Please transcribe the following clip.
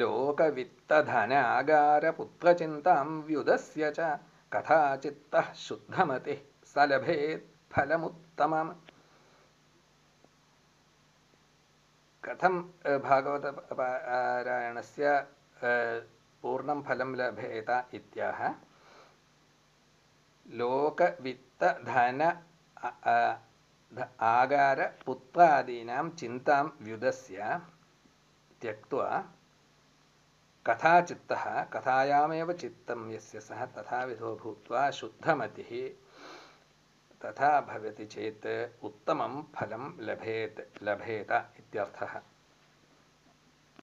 लोकवित्तधनागारपुत्रचिन्तां व्युदस्य च कथाचित्तः शुद्धमतिः स लभेत् फलमुत्तमम् कथं भागवतपारायणस्य पूर्णं फलं लभेत इत्याह लोकवित्तधन आगारपुत्रादीनां चिन्तां व्युदस्य त्यक्त्वा कथाचित्तः, कथायामेव चित्तं यस्य सः तथाविधो भूत्वा शुद्धमतिः तथा भवति चेत् उत्तमं फलं लभेत्, लभेत इत्यर्थः।